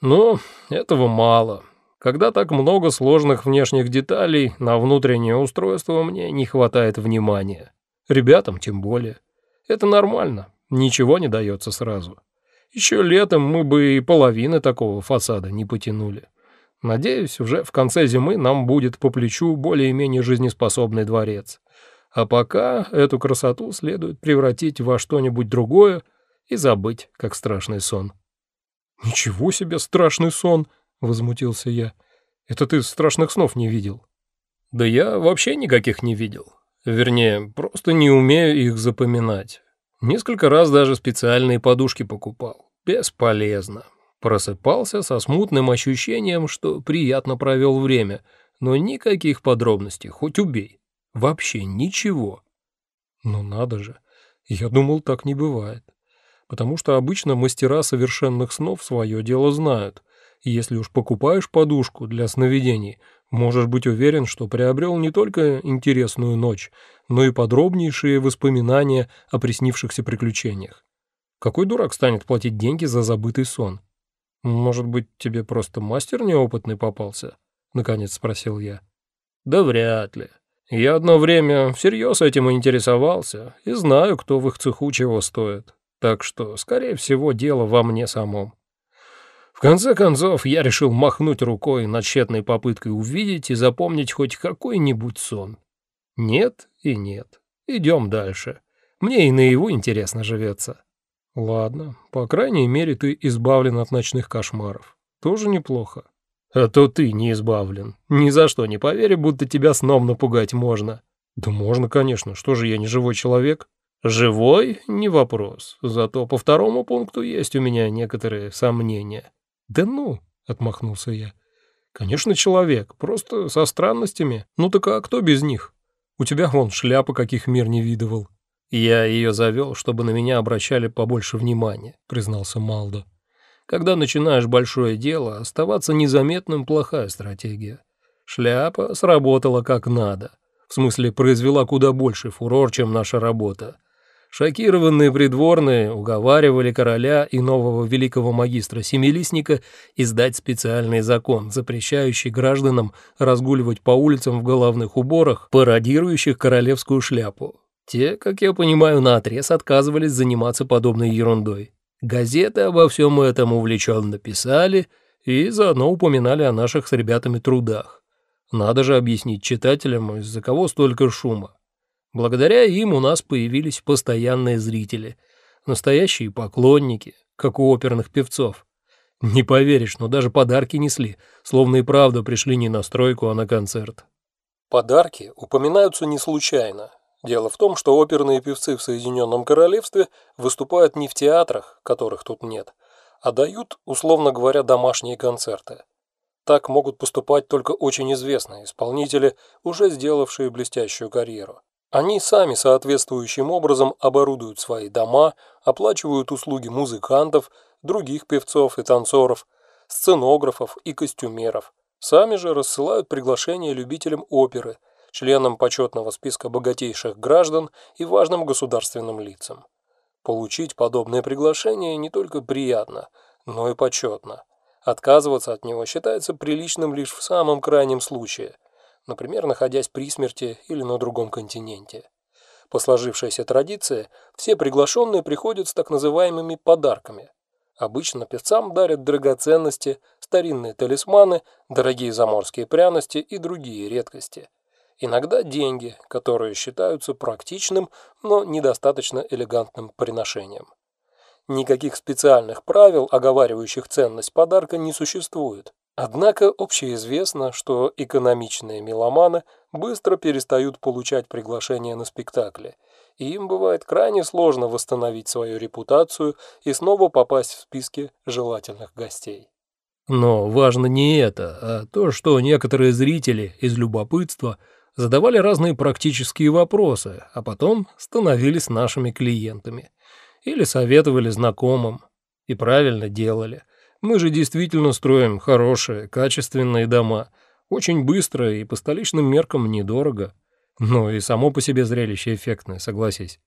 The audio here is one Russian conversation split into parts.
Но этого мало. Когда так много сложных внешних деталей, на внутреннее устройство мне не хватает внимания. Ребятам тем более. Это нормально, ничего не дается сразу. Еще летом мы бы и половины такого фасада не потянули. Надеюсь, уже в конце зимы нам будет по плечу более-менее жизнеспособный дворец. А пока эту красоту следует превратить во что-нибудь другое и забыть, как страшный сон. «Ничего себе страшный сон!» — возмутился я. «Это ты страшных снов не видел?» «Да я вообще никаких не видел. Вернее, просто не умею их запоминать. Несколько раз даже специальные подушки покупал. Бесполезно. Просыпался со смутным ощущением, что приятно провел время, но никаких подробностей, хоть убей. Вообще ничего. Ну надо же. Я думал, так не бывает. Потому что обычно мастера совершенных снов свое дело знают. И если уж покупаешь подушку для сновидений, можешь быть уверен, что приобрел не только интересную ночь, но и подробнейшие воспоминания о приснившихся приключениях. Какой дурак станет платить деньги за забытый сон? «Может быть, тебе просто мастер неопытный попался?» — наконец спросил я. «Да вряд ли. Я одно время всерьез этим интересовался и знаю, кто в их цеху чего стоит. Так что, скорее всего, дело во мне самом. В конце концов, я решил махнуть рукой над тщетной попыткой увидеть и запомнить хоть какой-нибудь сон. Нет и нет. Идем дальше. Мне и наяву интересно живется. Ладно, по крайней мере, ты избавлен от ночных кошмаров. Тоже неплохо. А то ты не избавлен. Ни за что не поверю, будто тебя сном напугать можно. Да можно, конечно. Что же я не живой человек? Живой — не вопрос. Зато по второму пункту есть у меня некоторые сомнения. Да ну, — отмахнулся я. Конечно, человек, просто со странностями. Ну так а кто без них? У тебя вон шляпа, каких мир не видывал. «Я ее завел, чтобы на меня обращали побольше внимания», — признался Малдо. «Когда начинаешь большое дело, оставаться незаметным — плохая стратегия. Шляпа сработала как надо. В смысле, произвела куда больше фурор, чем наша работа. Шокированные придворные уговаривали короля и нового великого магистра Семилистника издать специальный закон, запрещающий гражданам разгуливать по улицам в головных уборах, пародирующих королевскую шляпу. Те, как я понимаю, наотрез отказывались заниматься подобной ерундой. Газеты обо всем этом увлеченно писали и заодно упоминали о наших с ребятами трудах. Надо же объяснить читателям, из-за кого столько шума. Благодаря им у нас появились постоянные зрители, настоящие поклонники, как у оперных певцов. Не поверишь, но даже подарки несли, словно и правда пришли не на стройку, а на концерт. Подарки упоминаются не случайно. Дело в том, что оперные певцы в Соединенном Королевстве выступают не в театрах, которых тут нет, а дают, условно говоря, домашние концерты. Так могут поступать только очень известные исполнители, уже сделавшие блестящую карьеру. Они сами соответствующим образом оборудуют свои дома, оплачивают услуги музыкантов, других певцов и танцоров, сценографов и костюмеров. Сами же рассылают приглашения любителям оперы – членам почетного списка богатейших граждан и важным государственным лицам. Получить подобное приглашение не только приятно, но и почетно. Отказываться от него считается приличным лишь в самом крайнем случае, например, находясь при смерти или на другом континенте. По сложившейся традиции, все приглашенные приходят с так называемыми подарками. Обычно певцам дарят драгоценности, старинные талисманы, дорогие заморские пряности и другие редкости – иногда деньги, которые считаются практичным, но недостаточно элегантным приношением. Никаких специальных правил, оговаривающих ценность подарка, не существует. Однако общеизвестно, что экономичные меломаны быстро перестают получать приглашения на спектакли, и им бывает крайне сложно восстановить свою репутацию и снова попасть в списки желательных гостей. Но важно не это, а то, что некоторые зрители из любопытства – задавали разные практические вопросы, а потом становились нашими клиентами. Или советовали знакомым. И правильно делали. Мы же действительно строим хорошие, качественные дома. Очень быстро и по столичным меркам недорого. Ну и само по себе зрелище эффектное, согласись.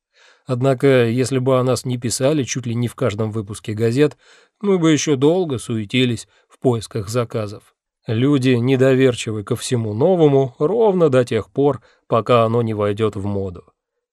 Однако, если бы о нас не писали чуть ли не в каждом выпуске газет, мы бы еще долго суетились в поисках заказов. Люди недоверчивы ко всему новому ровно до тех пор, пока оно не войдет в моду.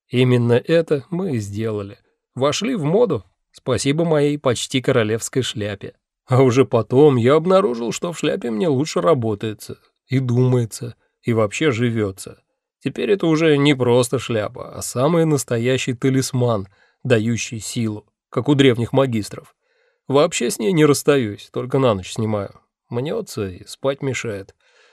Именно это мы и сделали. Вошли в моду, спасибо моей почти королевской шляпе. А уже потом я обнаружил, что в шляпе мне лучше работается, и думается, и вообще живется. Теперь это уже не просто шляпа, а самый настоящий талисман, дающий силу, как у древних магистров. Вообще с ней не расстаюсь, только на ночь снимаю. Мнется и спать мешает.